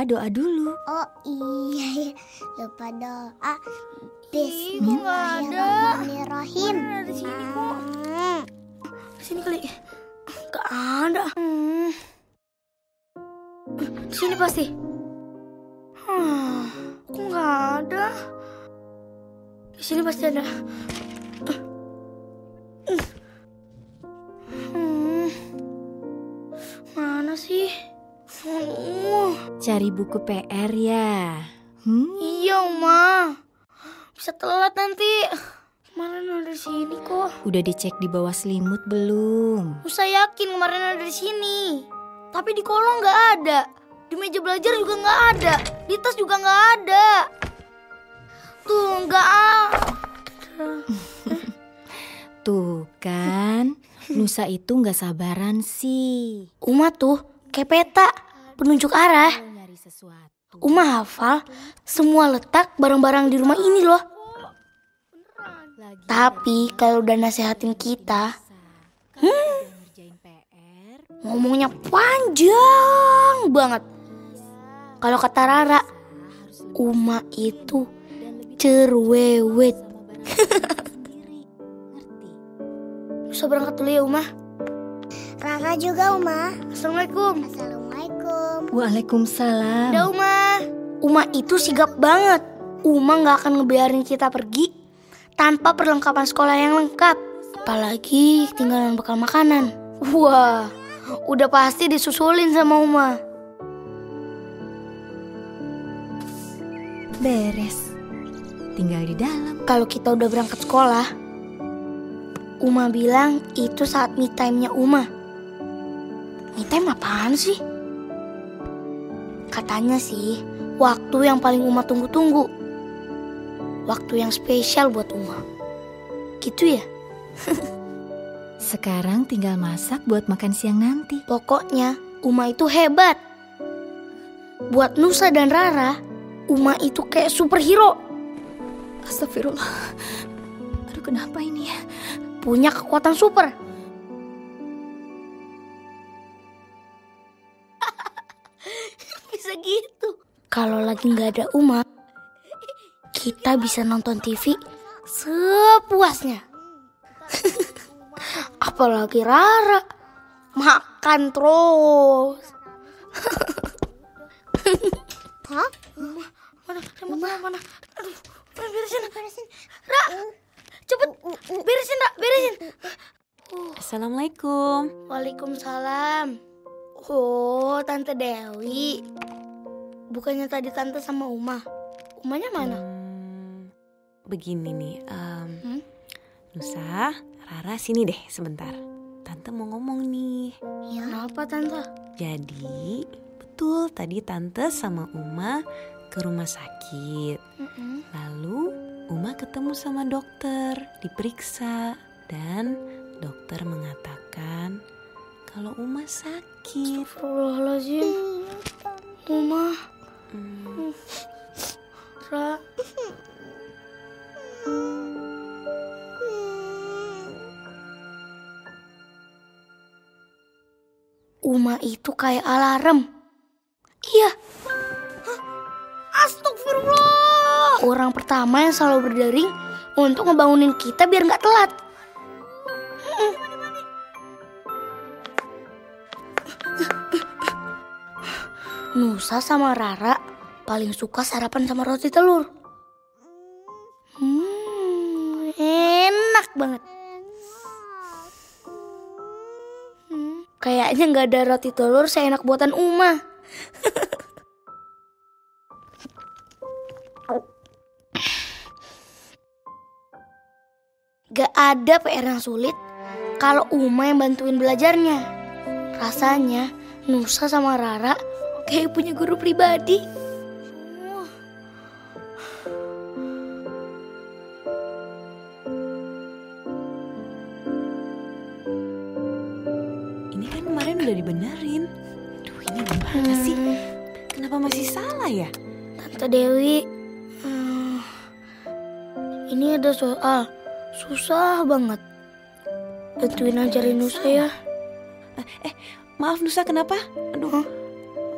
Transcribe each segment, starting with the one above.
lupa doa dulu. Oh iya, lupa doa. Bismillahirrahmanirrahim. Di sini kok? Di sini kali. Gak ada. Hmm. Di sini pasti. Hmm, kok nggak ada? Di sini pasti ada. Cari buku PR ya. Hmm? iya, Uma. Bisa telat nanti. Kemarin ada di sini kok. Udah dicek di bawah selimut belum? Musa yakin kemarin ada di sini. Tapi di kolong nggak ada. Di meja belajar juga nggak ada. Di tas juga nggak ada. Tuh nggak ada. Tuh kan, Nusa itu nggak sabaran sih. Uma tuh kayak peta penunjuk arah. Uma hafal semua letak barang-barang di rumah ini loh. Lagi Tapi kalau udah nasehatin kita, ngerjain PR, ngomongnya panjang banget. Kalau kata Rara, Uma itu cerewet. Bisa berangkat dulu ya Uma. Rara juga, Uma. Assalamualaikum. Assalamualaikum. Waalaikumsalam. Udah Uma. Uma itu sigap banget. Uma nggak akan ngebiarin kita pergi tanpa perlengkapan sekolah yang lengkap. Apalagi tinggalan bekal makanan. Wah, udah pasti disusulin sama Uma. Beres. Tinggal di dalam. Kalau kita udah berangkat sekolah, Uma bilang itu saat me time-nya Uma. Me time apaan sih? Katanya sih, waktu yang paling Uma tunggu-tunggu. Waktu yang spesial buat Uma. Gitu ya? Sekarang tinggal masak buat makan siang nanti. Pokoknya Uma itu hebat. Buat Nusa dan Rara, Uma itu kayak superhero. Astagfirullah. Aduh kenapa ini ya? Punya kekuatan super. Gitu. Kalau lagi nggak ada Uma, kita bisa nonton TV sepuasnya. Apalagi Rara, makan terus. Hah? Mana, remote mana, mana? Aduh, mana beresin, beresin. Ra, cepet, beresin, Ra, beresin. Assalamualaikum. Waalaikumsalam. Oh, Tante Dewi. Bukannya tadi Tante sama Uma. Umanya mana? Hmm, begini nih, em, Hmm? Nusa, Rara sini deh sebentar. Tante mau ngomong nih. Ya. Kenapa Tante? Jadi, betul tadi Tante sama Uma ke rumah sakit. Mm-mm. Lalu Uma ketemu sama dokter, diperiksa dan dokter mengatakan kalau Uma sakit. Astagfirullahaladzim. Uma, Ra. Uma itu kayak alarm. Iya. Hah? Astagfirullah. Orang pertama yang selalu berdering untuk ngebangunin kita biar nggak telat. Nusa sama Rara paling suka sarapan sama roti telur. Hmm, enak banget. Hmm, kayaknya nggak ada roti telur seenak buatan Uma. Gak ada PR yang sulit kalau Uma yang bantuin belajarnya. Rasanya Nusa sama Rara kayak punya guru pribadi. Susah banget. Bantuin ajarin Nusa ya. Eh, maaf Nusa kenapa? Aduh, Hah?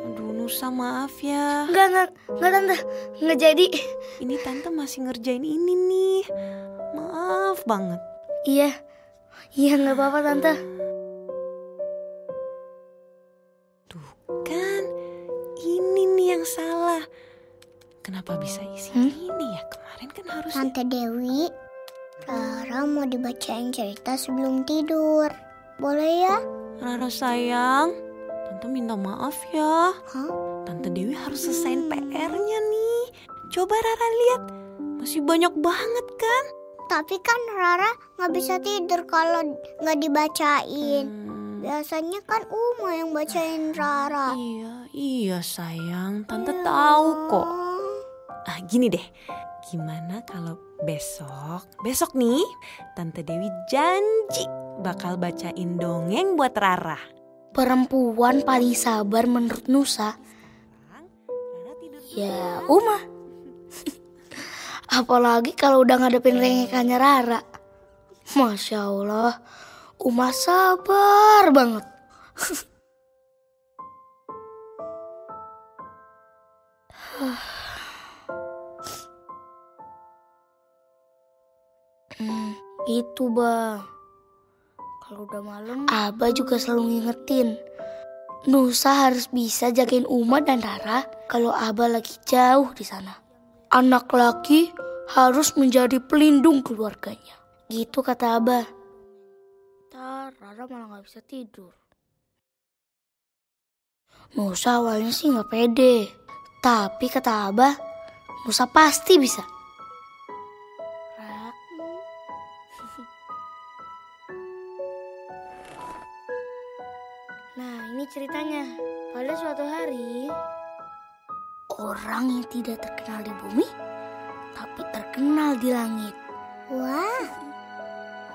aduh Nusa maaf ya. Enggak, enggak, enggak tante, enggak jadi. Ini tante masih ngerjain ini nih. Maaf banget. Iya, iya nggak apa-apa tante. Tuh kan, ini nih yang salah. Kenapa bisa isi ini ya? Kemarin kan harusnya. Tante Dewi, Rara mau dibacain cerita sebelum tidur. Boleh ya? Rara sayang, tante minta maaf ya. Hah? Tante Dewi harus selesaiin PR-nya nih. Coba Rara lihat, masih banyak banget kan? Tapi kan Rara nggak bisa tidur kalau nggak dibacain. Hmm, Biasanya kan Uma yang bacain Rara. iya, iya sayang, tante tahu kok. Ah, gini deh. Gimana kalau besok, besok nih, Tante Dewi janji bakal bacain dongeng buat Rara. Perempuan paling sabar menurut Nusa, ya Uma. Apalagi kalau udah ngadepin rengekannya Rara. Masya Allah, Uma sabar banget. Hmm, itu bah. Kalau udah malam, Abah juga selalu ngingetin. Nusa harus bisa jagain Uma dan Rara kalau Abah lagi jauh di sana. Anak laki harus menjadi pelindung keluarganya. Gitu kata Abah. Ntar Rara malah gak bisa tidur. Nusa awalnya sih gak pede. Tapi kata Abah, Nusa pasti bisa. Nah, ini ceritanya. Pada suatu hari, orang yang tidak terkenal di bumi, tapi terkenal di langit. Wah,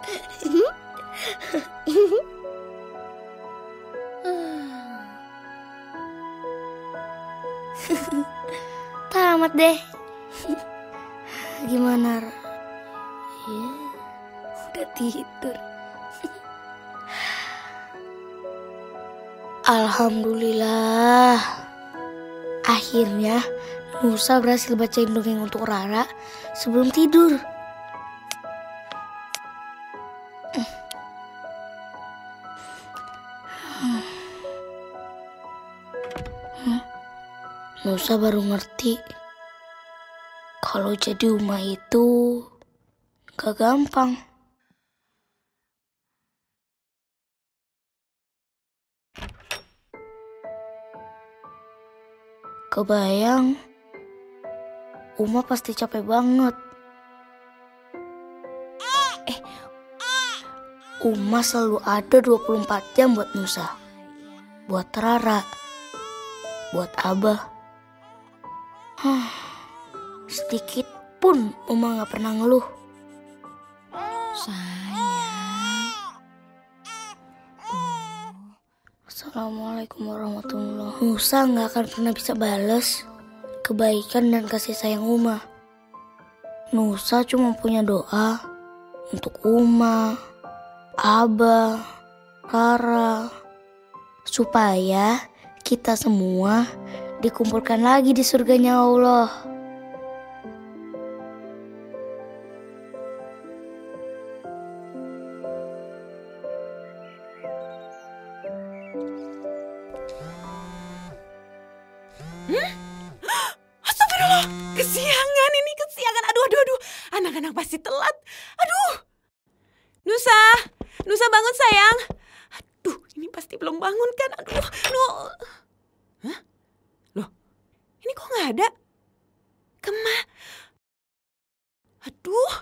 Tamat deh. Gimana? Ya, udah tidur. Alhamdulillah. Akhirnya Nusa berhasil bacain dongeng untuk Rara sebelum tidur. Nusa baru ngerti kalau jadi Uma itu gak gampang. Kebayang Uma pasti capek banget. Eh, Uma selalu ada 24 jam buat Nusa. Buat Rara. Buat Abah. Hah, sedikit pun Uma gak pernah ngeluh. Sayang. Assalamualaikum warahmatullahi wabarakatuh. Musa nggak akan pernah bisa balas kebaikan dan kasih sayang Uma. Nusa cuma punya doa untuk Uma, Abah, Rara, supaya kita semua dikumpulkan lagi di surganya Allah. Nusa, Nusa bangun sayang. Aduh, ini pasti belum bangun kan. Aduh, no. Hah? Loh, ini kok nggak ada? Kema. Aduh.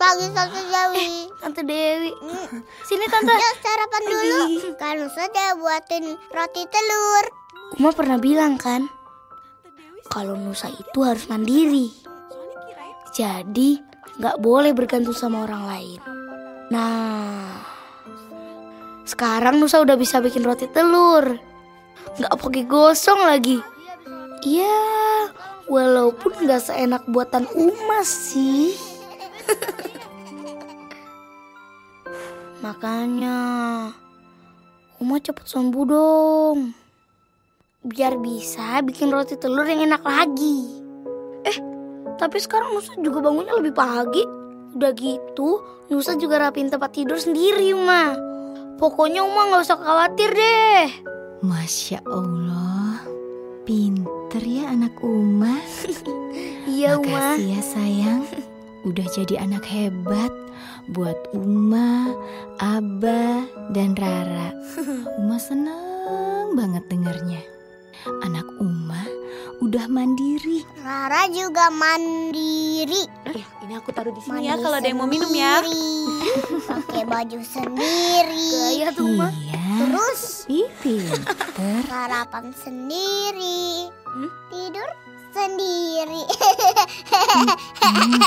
pagi Tante Dewi. Tante Dewi, sini Tante. Yuk sarapan dulu. Kan sudah buatin roti telur. Uma pernah bilang kan, kalau Nusa itu harus mandiri. Jadi nggak boleh bergantung sama orang lain. Nah, sekarang Nusa udah bisa bikin roti telur. Nggak pakai gosong lagi. Ya, walaupun nggak seenak buatan Uma sih. Makanya Uma cepet sembuh dong. Biar bisa bikin roti telur yang enak lagi. Eh, tapi sekarang Nusa juga bangunnya lebih pagi. Udah gitu, Nusa juga rapiin tempat tidur sendiri, Uma. Pokoknya Uma nggak usah khawatir deh. Masya Allah, pinter ya anak Uma. Iya, Uma. Makasih ya sayang, udah jadi anak hebat buat Uma, Aba, dan Rara. Uma seneng banget dengernya. Anak Uma udah mandiri. Rara juga mandiri. Eh, ini aku taruh di sini Mandi ya kalau ada yang mau minum ya. Pakai baju sendiri. Gaya tuh, Uma. Iya, Terus ih pinter. sarapan sendiri. Tidur sendiri. Hmm,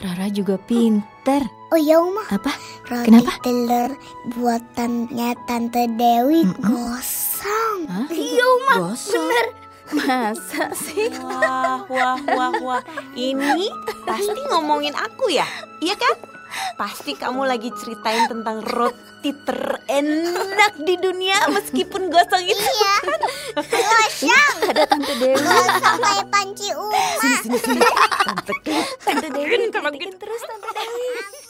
Rara juga pinter. oh ya Uma, Apa? roti Kenapa? telur buatannya Tante Dewi Mm-mm. Gosong. Hah? Iya, Uma. Gosong. Bener. Masa sih? Wah, wah, wah, wah. Ini pasti ngomongin aku ya? Iya kan? Pasti kamu lagi ceritain tentang roti terenak di dunia meskipun gosong itu. Iya, gosong. Ada Tante Dewi. Gosong kayak panci Uma. Sini, sini, sini. Tante Tante Dewi kritikin gitu. terus Tante Dewi.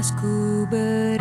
Atasku ber